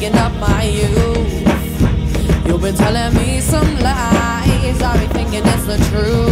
waking up my youth. You've been telling me some lies. I've been thinking it's the truth.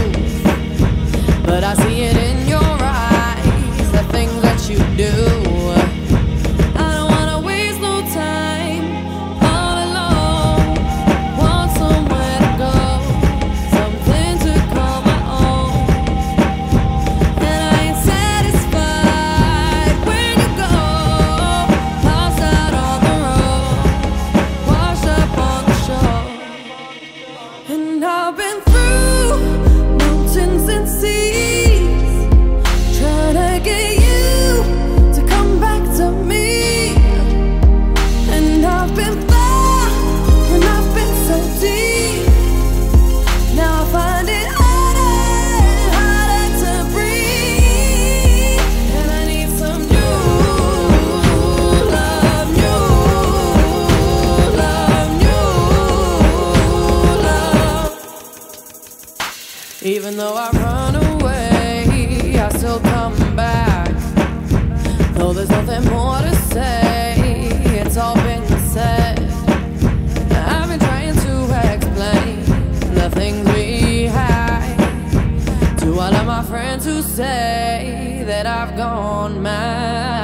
Even though I run away, I still come back. Though there's nothing more to say, it's all been said. I've been trying to explain the things we had to all of my friends who say that I've gone mad.